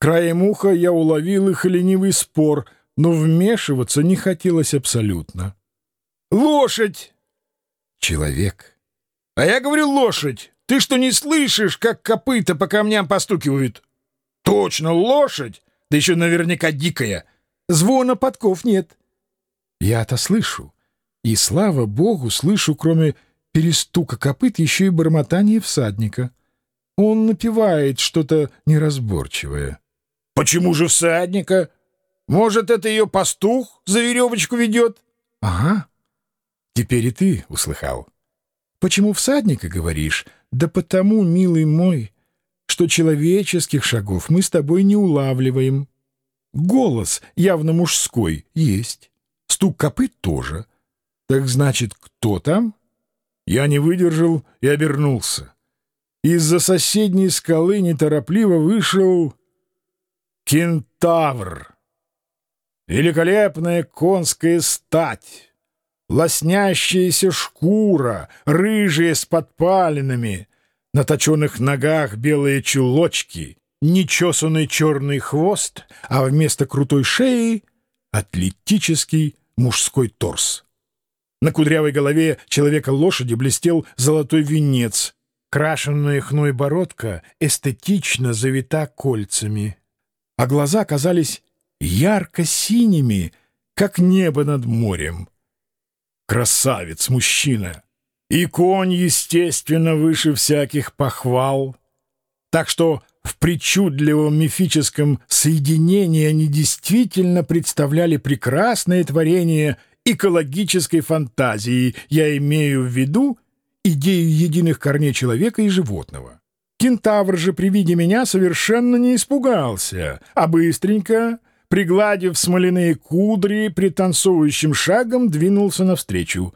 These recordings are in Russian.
Краем уха я уловил их ленивый спор, но вмешиваться не хотелось абсолютно. «Лошадь!» «Человек!» «А я говорю лошадь! Ты что, не слышишь, как копыта по камням постукивают?» «Точно, лошадь! Да еще наверняка дикая! Звона подков нет!» «Я-то слышу, и, слава богу, слышу, кроме перестука копыт, еще и бормотание всадника. Он напевает что-то неразборчивое». «Почему же всадника? Может, это ее пастух за веревочку ведет?» «Ага. Теперь и ты услыхал. Почему всадника говоришь? Да потому, милый мой, что человеческих шагов мы с тобой не улавливаем. Голос, явно мужской, есть. Стук копыт тоже. Так значит, кто там?» Я не выдержал и обернулся. Из-за соседней скалы неторопливо вышел Кентавр. Великолепная конская стать, лоснящаяся шкура, рыжие с подпалинами, на точенных ногах белые чулочки, нечесанный черный хвост, а вместо крутой шеи — атлетический мужской торс. На кудрявой голове человека-лошади блестел золотой венец, крашенная хной бородка эстетично завита кольцами а глаза казались ярко-синими, как небо над морем. Красавец, мужчина! И конь, естественно, выше всяких похвал. Так что в причудливом мифическом соединении они действительно представляли прекрасное творение экологической фантазии, я имею в виду идею единых корней человека и животного. Кентавр же при виде меня совершенно не испугался, а быстренько, пригладив смоляные кудри, пританцовывающим шагом двинулся навстречу.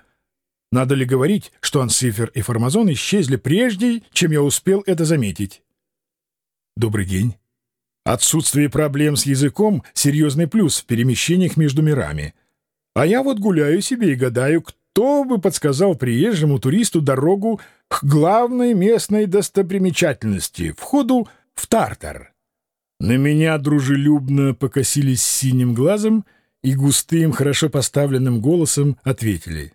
Надо ли говорить, что Ансифер и Формазон исчезли прежде, чем я успел это заметить? Добрый день. Отсутствие проблем с языком — серьезный плюс в перемещениях между мирами. А я вот гуляю себе и гадаю, кто бы подсказал приезжему туристу дорогу к главной местной достопримечательности — входу в Тартар. На меня дружелюбно покосились синим глазом и густым, хорошо поставленным голосом ответили.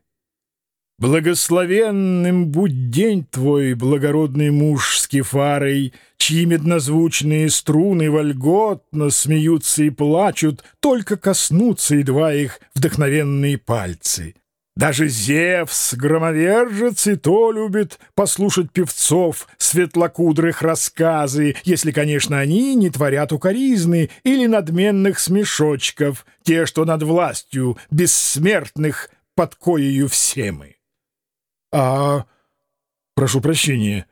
«Благословенным будь день твой, благородный муж с кефарой, чьи меднозвучные струны вольготно смеются и плачут, только коснутся едва их вдохновенные пальцы». Даже Зевс, громовержец, и то любит послушать певцов светлокудрых рассказы, если, конечно, они не творят укоризны или надменных смешочков, те, что над властью бессмертных под коею все мы. — А... прошу прощения,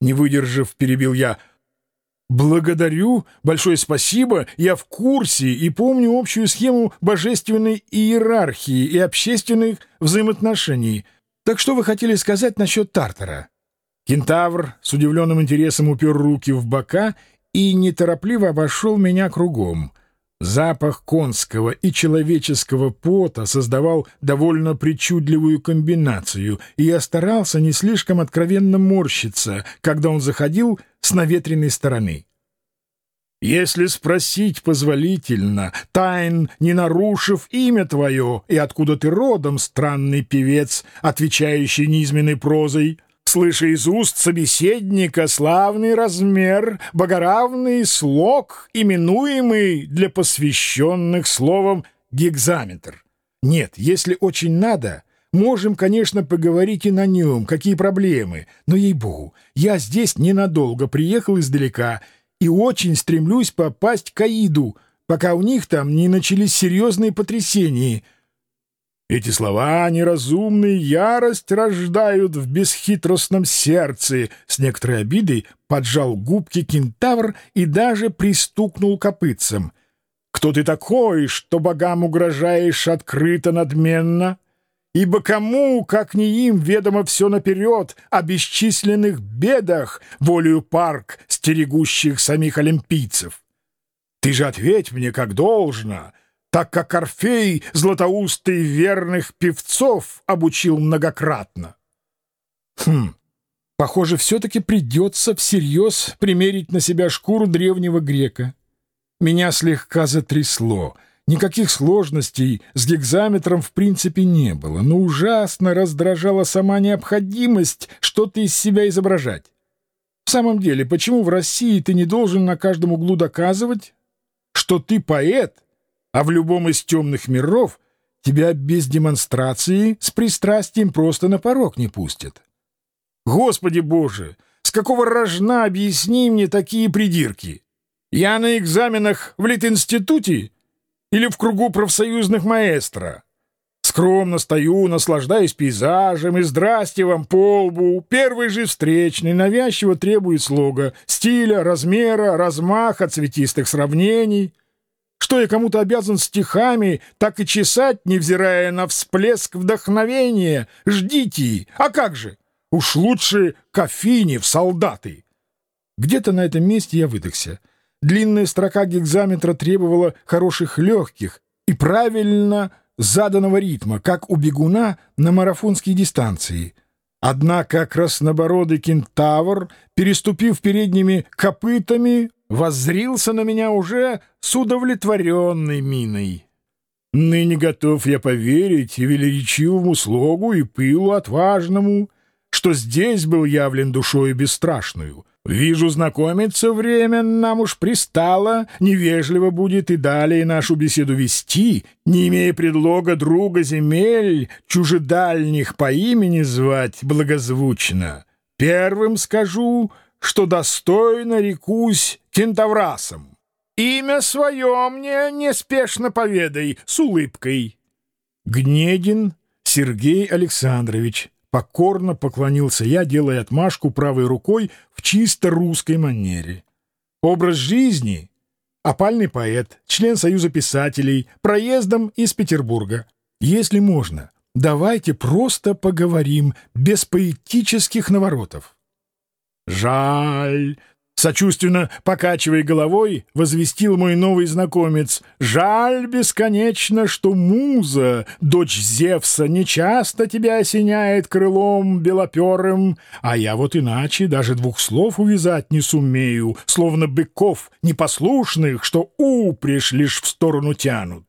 не выдержав, перебил я — «Благодарю, большое спасибо, я в курсе и помню общую схему божественной иерархии и общественных взаимоотношений. Так что вы хотели сказать насчет Тартара?» Кентавр с удивленным интересом упер руки в бока и неторопливо обошел меня кругом. Запах конского и человеческого пота создавал довольно причудливую комбинацию, и я старался не слишком откровенно морщиться, когда он заходил с наветренной стороны. Если спросить позволительно, тайн, не нарушив имя твое, и откуда ты родом, странный певец, отвечающий низменной прозой, слыша из уст собеседника славный размер, богоравный слог, именуемый для посвященных словом гигзаметр. Нет, если очень надо, можем, конечно, поговорить и на нем, какие проблемы, но, ей-богу, я здесь ненадолго приехал издалека — и очень стремлюсь попасть к Аиду, пока у них там не начались серьезные потрясения. Эти слова неразумные ярость рождают в бесхитростном сердце. С некоторой обидой поджал губки кентавр и даже пристукнул копытцем. «Кто ты такой, что богам угрожаешь открыто надменно?» Ибо кому, как не им, ведомо все наперед о бесчисленных бедах, волею парк, стерегущих самих олимпийцев? Ты же ответь мне как должно, так как Орфей златоустый верных певцов обучил многократно. Хм, похоже, все-таки придется всерьез примерить на себя шкуру древнего грека. Меня слегка затрясло. Никаких сложностей с гигзаметром в принципе не было, но ужасно раздражала сама необходимость что-то из себя изображать. В самом деле, почему в России ты не должен на каждом углу доказывать, что ты поэт, а в любом из темных миров тебя без демонстрации с пристрастием просто на порог не пустят? Господи Боже, с какого рожна объясни мне такие придирки? Я на экзаменах в Литинституте или в кругу профсоюзных маэстро? Скромно стою, наслаждаюсь пейзажем, и здрасте вам по лбу. Первый же встречный навязчиво требует слога, стиля, размера, размаха, цветистых сравнений. Что я кому-то обязан стихами, так и чесать, невзирая на всплеск вдохновения. Ждите, а как же? Уж лучше кофейни в солдаты. Где-то на этом месте я выдохся. Длинная строка гигзаметра требовала хороших легких и правильно заданного ритма, как у бегуна на марафонские дистанции. Однако краснобородый кентавр, переступив передними копытами, воззрился на меня уже с удовлетворенной миной. Ныне готов я поверить и величивому слогу и пылу отважному, что здесь был явлен душою бесстрашную — Вижу, знакомиться время нам уж пристало, невежливо будет и далее нашу беседу вести, не имея предлога друга земель, чужедальних по имени звать благозвучно. Первым скажу, что достойно рекусь кентаврасом. Имя свое мне неспешно поведай, с улыбкой. Гнедин Сергей Александрович, Покорно поклонился я, делая отмашку правой рукой в чисто русской манере. Образ жизни — опальный поэт, член Союза писателей, проездом из Петербурга. Если можно, давайте просто поговорим без поэтических наворотов. Жаль, Сочувственно покачивая головой, возвестил мой новый знакомец. «Жаль бесконечно, что муза, дочь Зевса, нечасто тебя осеняет крылом белоперым, а я вот иначе даже двух слов увязать не сумею, словно быков непослушных, что упряжь лишь в сторону тянут.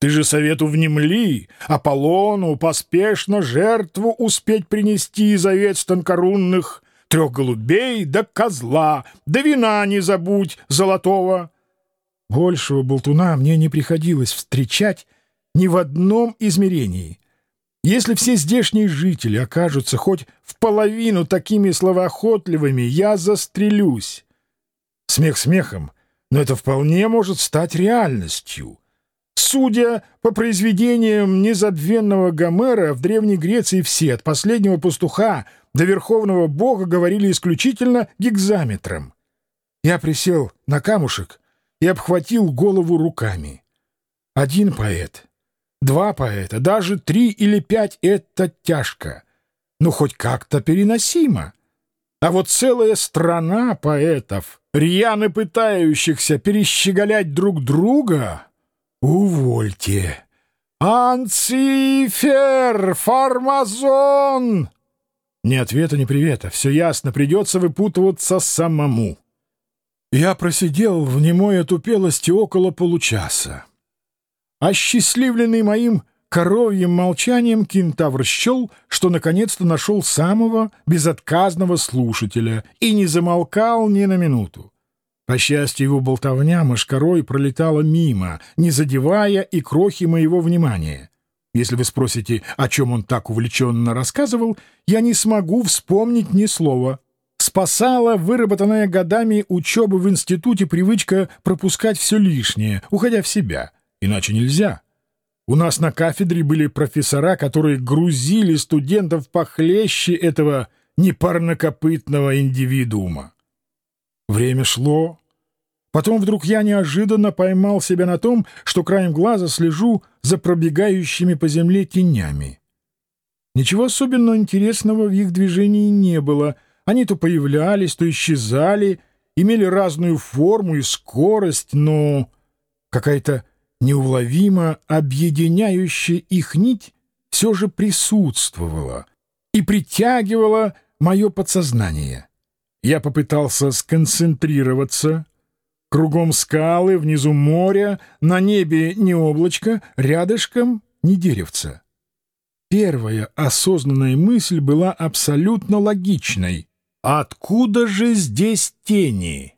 Ты же совету внемли, Аполлону поспешно жертву успеть принести из овец тонкорунных» трех голубей да козла, да вина не забудь золотого. Большего болтуна мне не приходилось встречать ни в одном измерении. Если все здешние жители окажутся хоть в половину такими словоохотливыми, я застрелюсь. Смех смехом, но это вполне может стать реальностью. Судя по произведениям незабвенного Гомера, в Древней Греции все, от последнего пастуха до верховного бога, говорили исключительно гигзаметром. Я присел на камушек и обхватил голову руками. Один поэт, два поэта, даже три или пять — это тяжко. Ну, хоть как-то переносимо. А вот целая страна поэтов, рьяно пытающихся перещеголять друг друга «Увольте! Анцифер! Фармазон!» Ни ответа, ни привета. Все ясно, придется выпутываться самому. Я просидел в немой отупелости около получаса. Осчастливленный моим коровьим молчанием кентавр счел, что наконец-то нашел самого безотказного слушателя и не замолкал ни на минуту. По счастью, его болтовня мошкарой пролетала мимо, не задевая и крохи моего внимания. Если вы спросите, о чем он так увлеченно рассказывал, я не смогу вспомнить ни слова. Спасала выработанная годами учебы в институте привычка пропускать все лишнее, уходя в себя. Иначе нельзя. У нас на кафедре были профессора, которые грузили студентов похлеще этого непарнокопытного индивидуума. Время шло. Потом вдруг я неожиданно поймал себя на том, что краем глаза слежу за пробегающими по земле тенями. Ничего особенно интересного в их движении не было. Они то появлялись, то исчезали, имели разную форму и скорость, но какая-то неуловимо объединяющая их нить все же присутствовала и притягивала мое подсознание. Я попытался сконцентрироваться, Кругом скалы, внизу море, на небе не облачко, рядышком не деревца. Первая осознанная мысль была абсолютно логичной. Откуда же здесь тени?